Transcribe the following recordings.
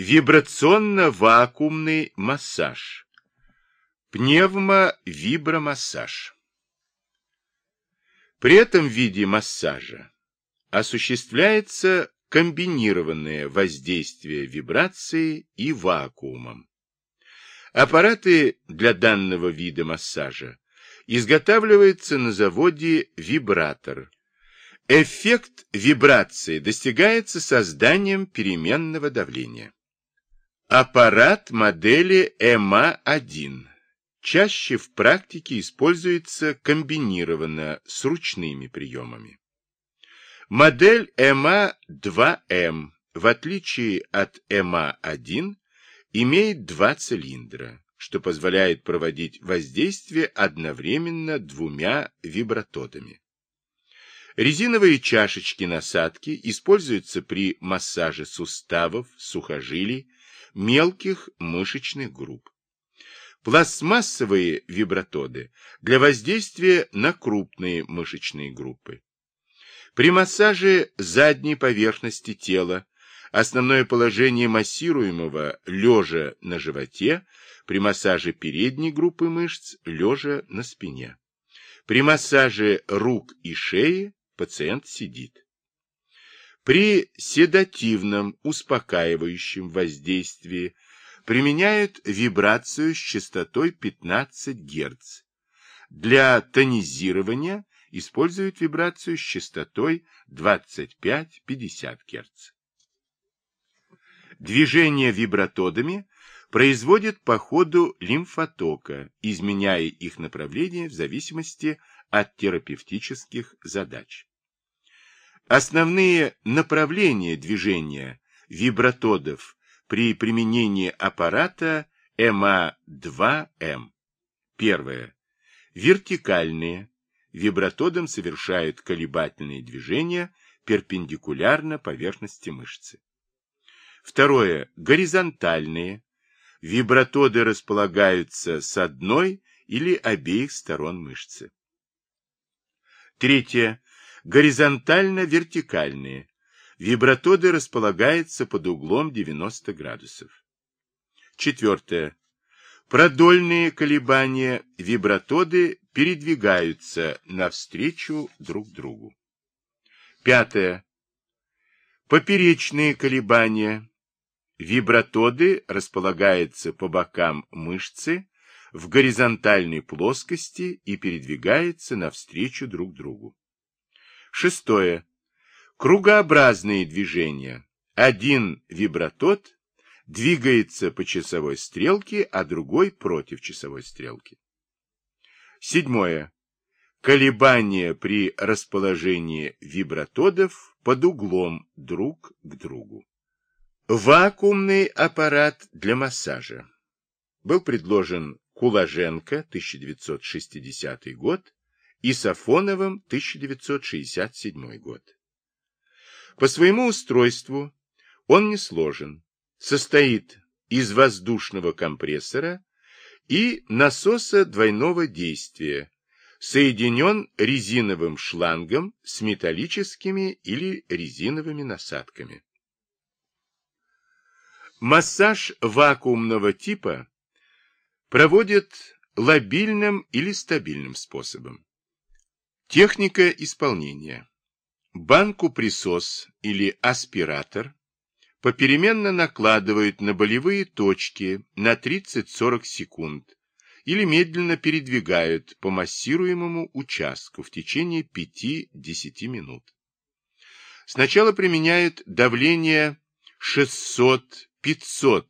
Вибрационно-вакуумный массаж. Пневмовибромассаж. При этом виде массажа осуществляется комбинированное воздействие вибрации и вакуумом. Аппараты для данного вида массажа изготавливаются на заводе «Вибратор». Эффект вибрации достигается созданием переменного давления. Аппарат модели ЭМА-1 чаще в практике используется комбинированно с ручными приемами. Модель ЭМА-2М, в отличие от ЭМА-1, имеет два цилиндра, что позволяет проводить воздействие одновременно двумя вибратодами. Резиновые чашечки насадки используются при массаже суставов, сухожилий, мелких мышечных групп. Пластмассовые вибратоды для воздействия на крупные мышечные группы. При массаже задней поверхности тела основное положение массируемого лежа на животе, при массаже передней группы мышц лежа на спине. При массаже рук и шеи пациент сидит. При седативном успокаивающем воздействии применяют вибрацию с частотой 15 Гц. Для тонизирования используют вибрацию с частотой 25-50 Гц. Движение вибратодами производят по ходу лимфотока, изменяя их направление в зависимости от терапевтических задач. Основные направления движения вибратодов при применении аппарата МА2М. Первое. Вертикальные. Вибратодом совершают колебательные движения перпендикулярно поверхности мышцы. Второе. Горизонтальные. Вибратоды располагаются с одной или обеих сторон мышцы. Третье горизонтально-вертикальные. Вибратоды располагаются под углом 90 градусов. Четвертое. Продольные колебания вибратоды передвигаются навстречу друг другу. Пятое. Поперечные колебания. Вибратоды располагаются по бокам мышцы в горизонтальной плоскости и передвигаются навстречу друг другу. Шестое. Кругообразные движения. Один вибратод двигается по часовой стрелке, а другой против часовой стрелки. Седьмое. Колебания при расположении вибратодов под углом друг к другу. Вакуумный аппарат для массажа. Был предложен Куложенко, 1960 год, и Сафоновым 1967 год. По своему устройству он не сложен, состоит из воздушного компрессора и насоса двойного действия, соединен резиновым шлангом с металлическими или резиновыми насадками. Массаж вакуумного типа проводят лобильным или стабильным способом. Техника исполнения. Банку присос или аспиратор попеременно накладывают на болевые точки на 30-40 секунд или медленно передвигают по массируемому участку в течение 5-10 минут. Сначала применяют давление 600-500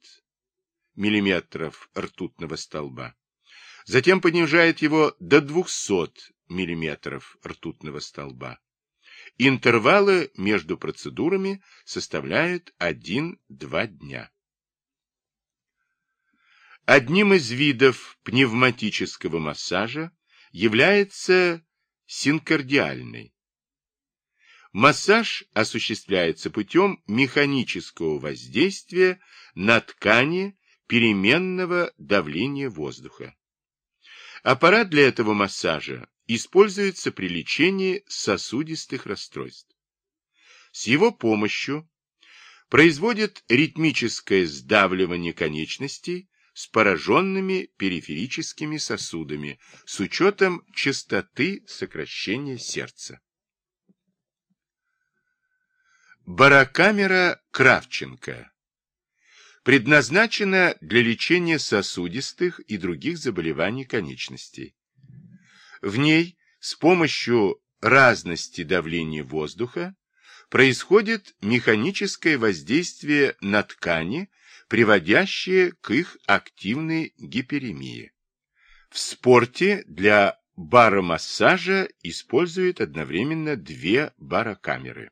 мм ртутного столба. Затем понижают его до 200 миллиметров ртутного столба. Интервалы между процедурами составляют 1-2 дня. Одним из видов пневматического массажа является синкардиальный. Массаж осуществляется путем механического воздействия на ткани переменного давления воздуха. Аппарат для этого массажа используется при лечении сосудистых расстройств. С его помощью производит ритмическое сдавливание конечностей с пораженными периферическими сосудами с учетом частоты сокращения сердца. Барокамера Кравченко предназначена для лечения сосудистых и других заболеваний конечностей. В ней с помощью разности давления воздуха происходит механическое воздействие на ткани, приводящее к их активной гиперемии. В спорте для баромассажа используют одновременно две барокамеры.